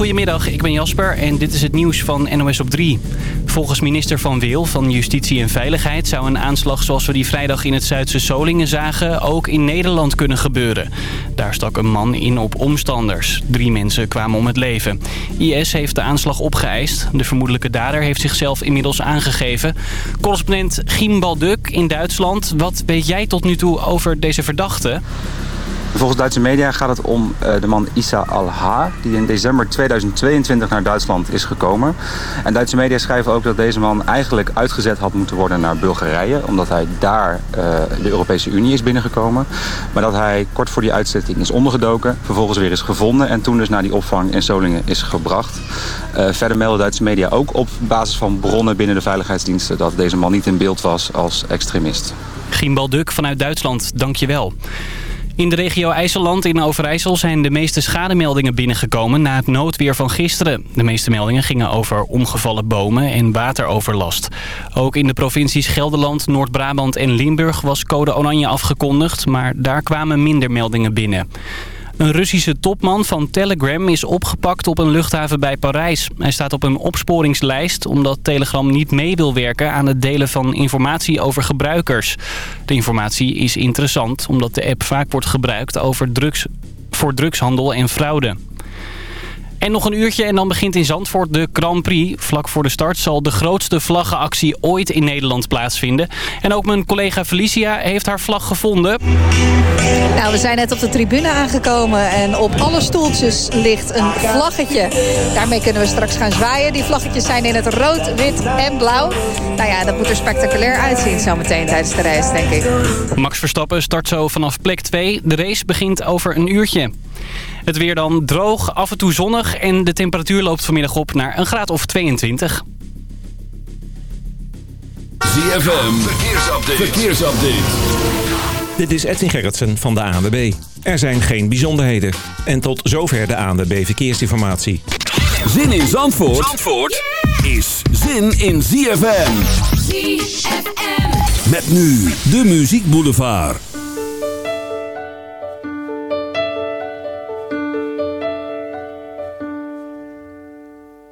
Goedemiddag, ik ben Jasper en dit is het nieuws van NOS op 3. Volgens minister Van Wil van Justitie en Veiligheid zou een aanslag zoals we die vrijdag in het Zuidse Solingen zagen ook in Nederland kunnen gebeuren. Daar stak een man in op omstanders. Drie mensen kwamen om het leven. IS heeft de aanslag opgeëist. De vermoedelijke dader heeft zichzelf inmiddels aangegeven. Correspondent Giem Balduk in Duitsland. Wat weet jij tot nu toe over deze verdachte? Volgens Duitse media gaat het om uh, de man Issa al-Ha... die in december 2022 naar Duitsland is gekomen. En Duitse media schrijven ook dat deze man eigenlijk uitgezet had moeten worden naar Bulgarije... omdat hij daar uh, de Europese Unie is binnengekomen. Maar dat hij kort voor die uitzetting is ondergedoken... vervolgens weer is gevonden en toen dus naar die opvang in Solingen is gebracht. Uh, verder melden Duitse media ook op basis van bronnen binnen de veiligheidsdiensten... dat deze man niet in beeld was als extremist. Gimbal Duk vanuit Duitsland, dank je wel. In de regio IJsseland in Overijssel zijn de meeste schademeldingen binnengekomen na het noodweer van gisteren. De meeste meldingen gingen over omgevallen bomen en wateroverlast. Ook in de provincies Gelderland, Noord-Brabant en Limburg was code oranje afgekondigd, maar daar kwamen minder meldingen binnen. Een Russische topman van Telegram is opgepakt op een luchthaven bij Parijs. Hij staat op een opsporingslijst omdat Telegram niet mee wil werken aan het delen van informatie over gebruikers. De informatie is interessant omdat de app vaak wordt gebruikt over drugs, voor drugshandel en fraude. En nog een uurtje en dan begint in Zandvoort de Grand Prix. Vlak voor de start zal de grootste vlaggenactie ooit in Nederland plaatsvinden. En ook mijn collega Felicia heeft haar vlag gevonden. Nou, we zijn net op de tribune aangekomen en op alle stoeltjes ligt een vlaggetje. Daarmee kunnen we straks gaan zwaaien. Die vlaggetjes zijn in het rood, wit en blauw. Nou ja, dat moet er spectaculair uitzien zometeen tijdens de race, denk ik. Max Verstappen start zo vanaf plek 2. De race begint over een uurtje. Het weer dan droog, af en toe zonnig en de temperatuur loopt vanmiddag op naar een graad of 22. ZFM, verkeersupdate. verkeersupdate. Dit is Edwin Gerritsen van de ANWB. Er zijn geen bijzonderheden. En tot zover de ANWB Verkeersinformatie. Zin in Zandvoort, Zandvoort is zin in ZFM. ZFM. Met nu de Muziek Boulevard.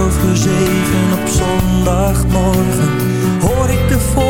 Over zeven op zondagmorgen hoor ik de voordeur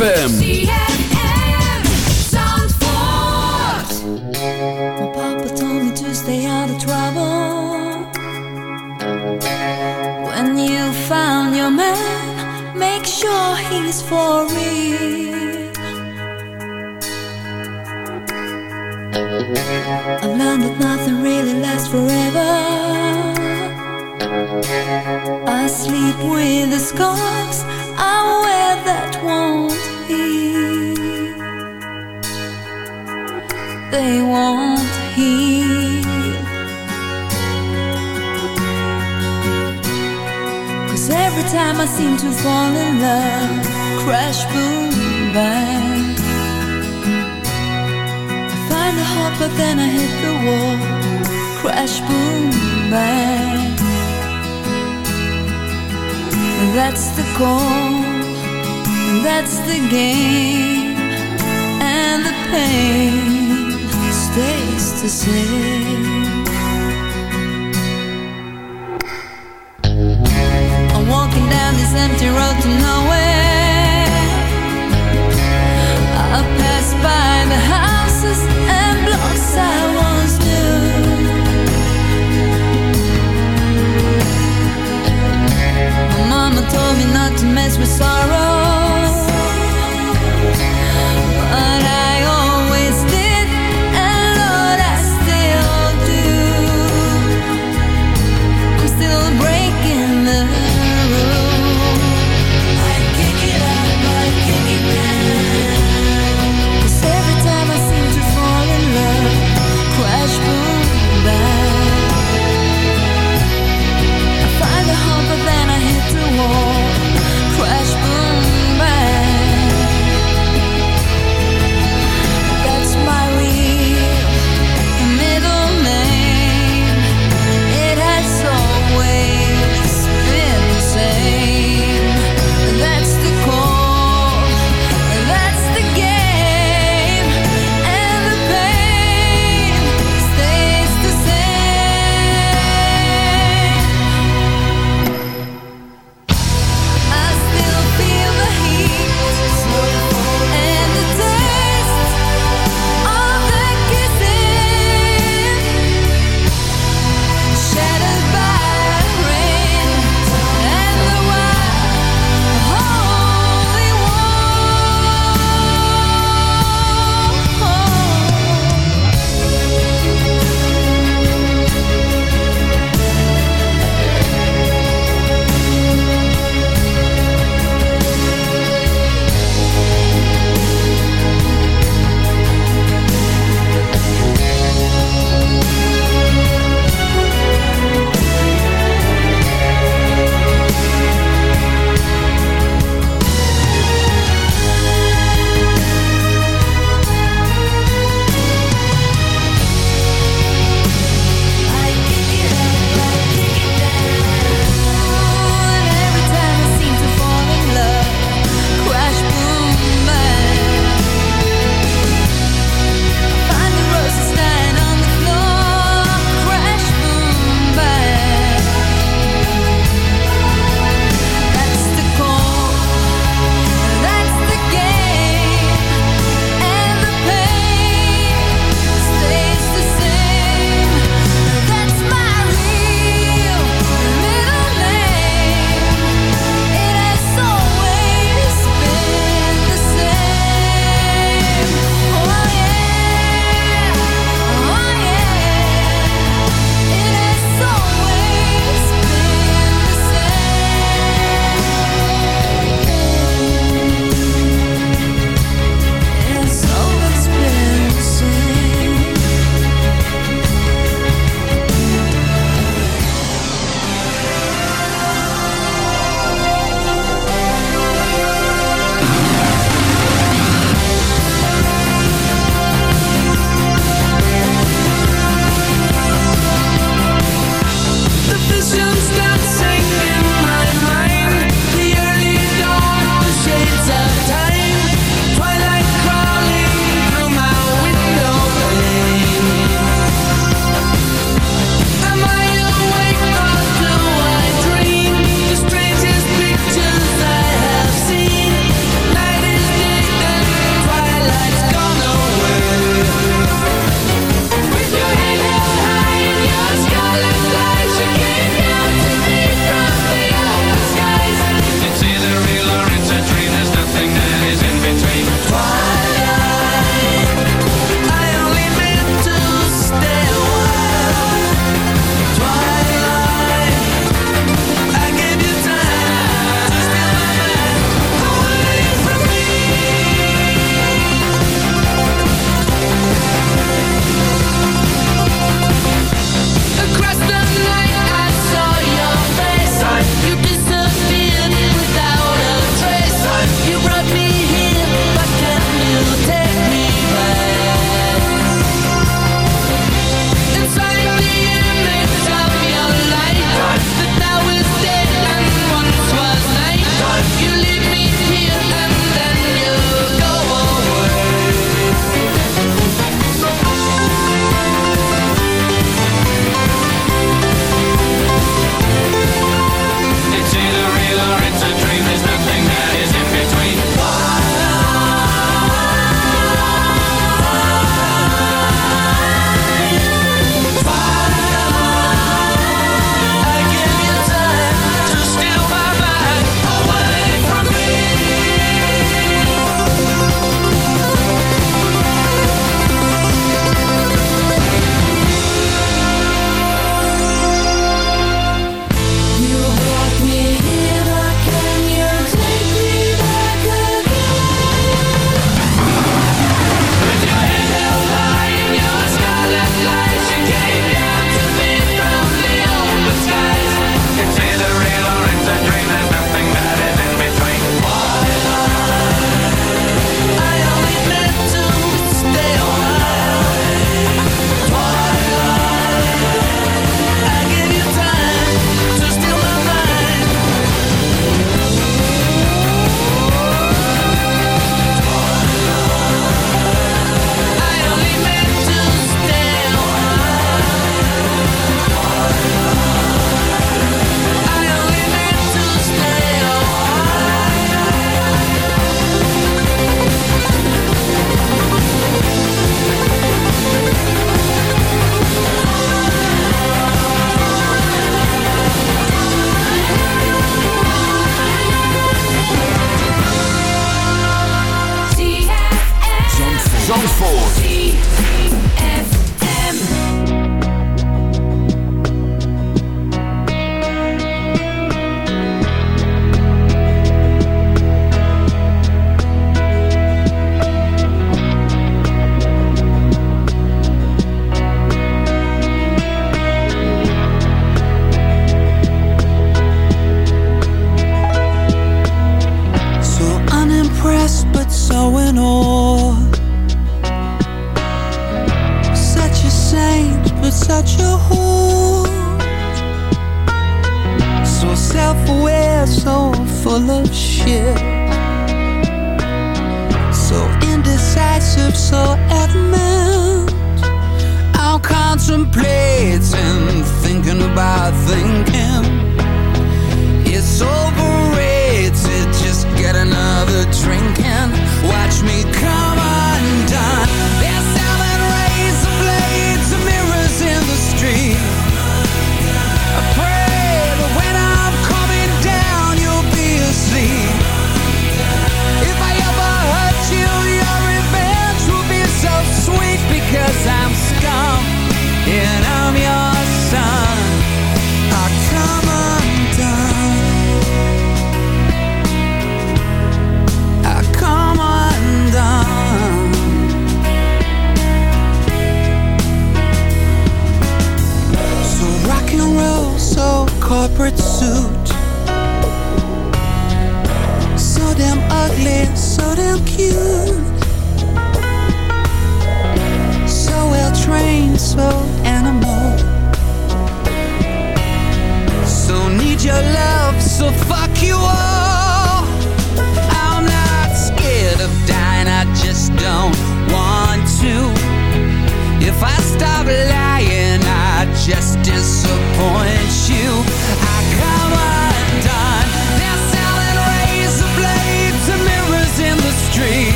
ZFM.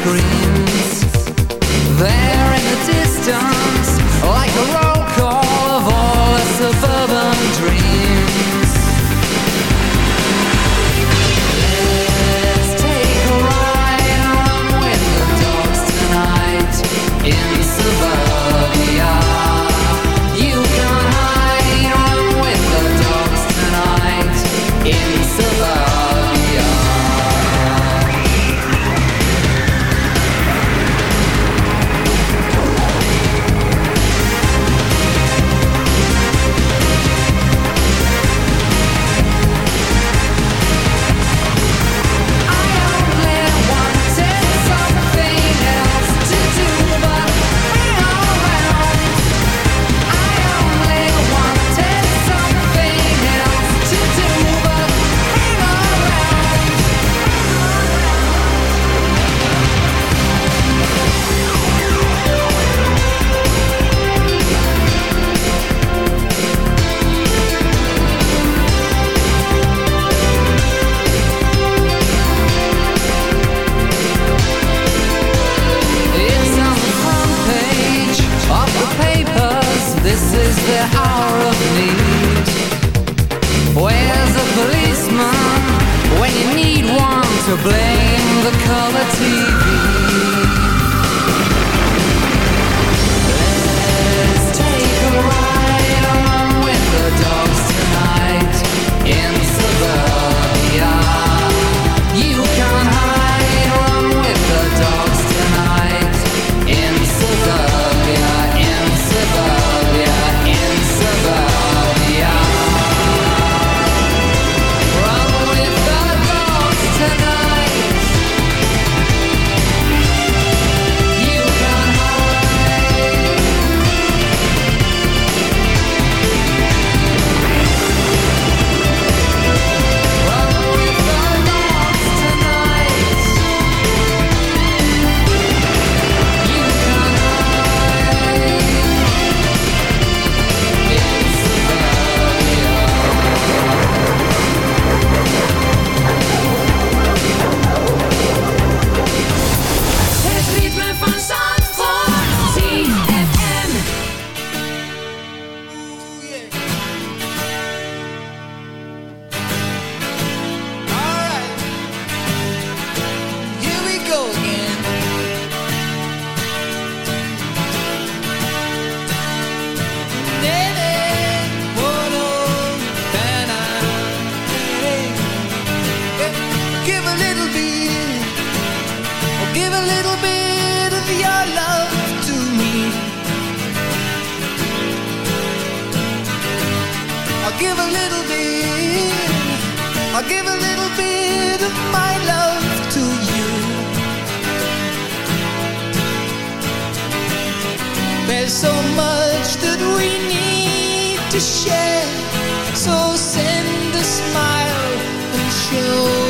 screams. give a little bit, I'll give a little bit of my love to you. There's so much that we need to share, so send a smile and show.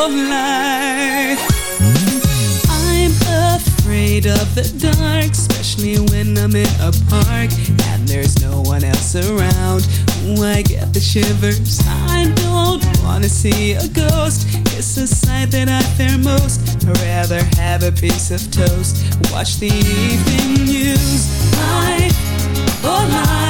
of life. I'm afraid of the dark, especially when I'm in a park and there's no one else around. Ooh, I get the shivers. I don't wanna see a ghost. It's a sight that I fear most. I'd rather have a piece of toast. Watch the evening news. Life, oh life.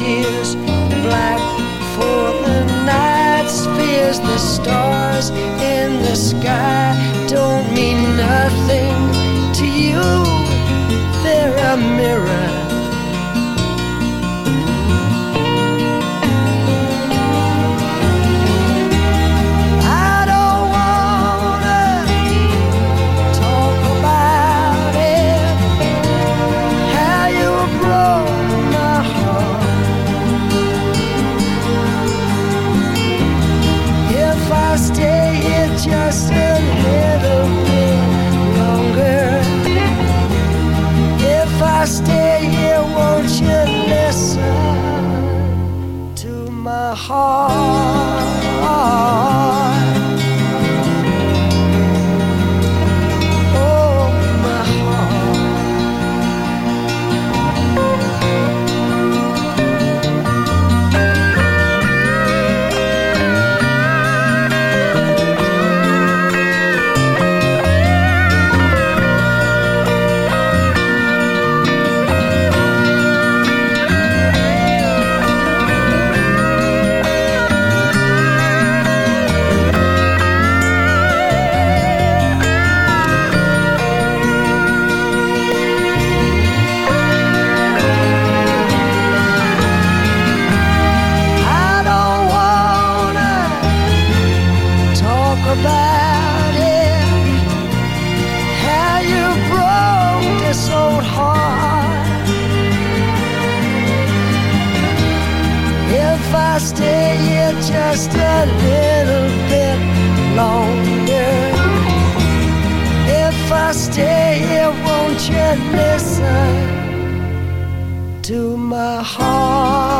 tears, black for the night. Spheres, the stars in the sky don't mean nothing to you. They're a mirror. longer. If I stay here, won't you listen to my heart?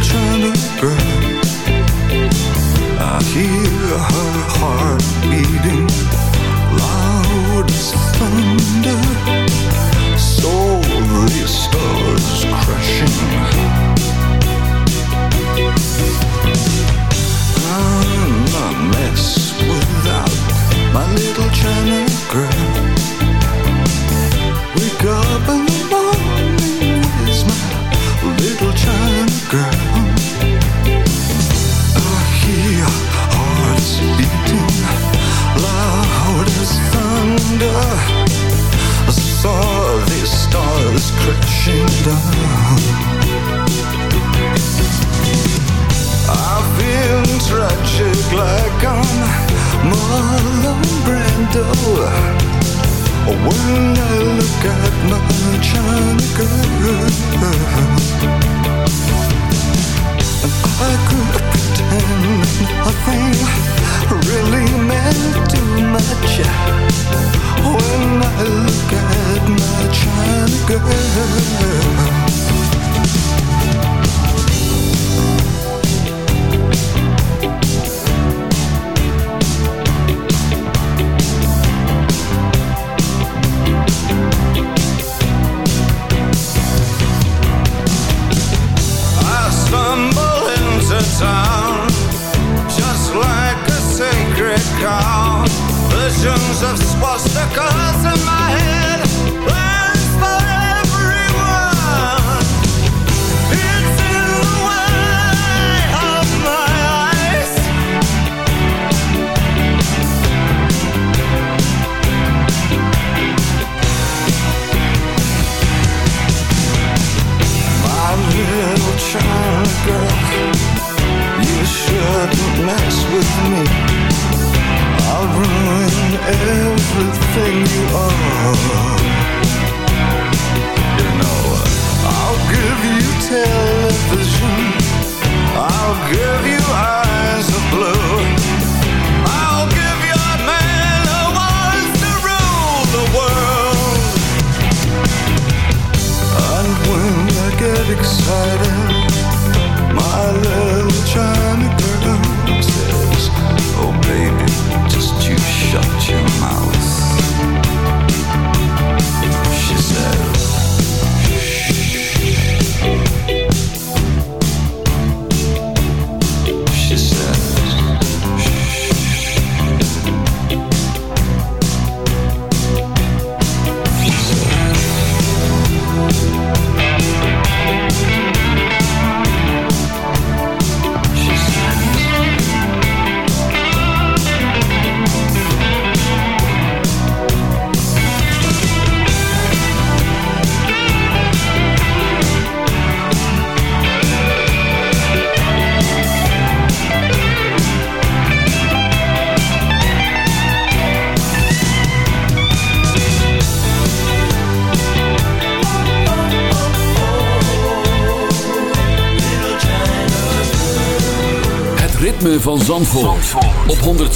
children to birth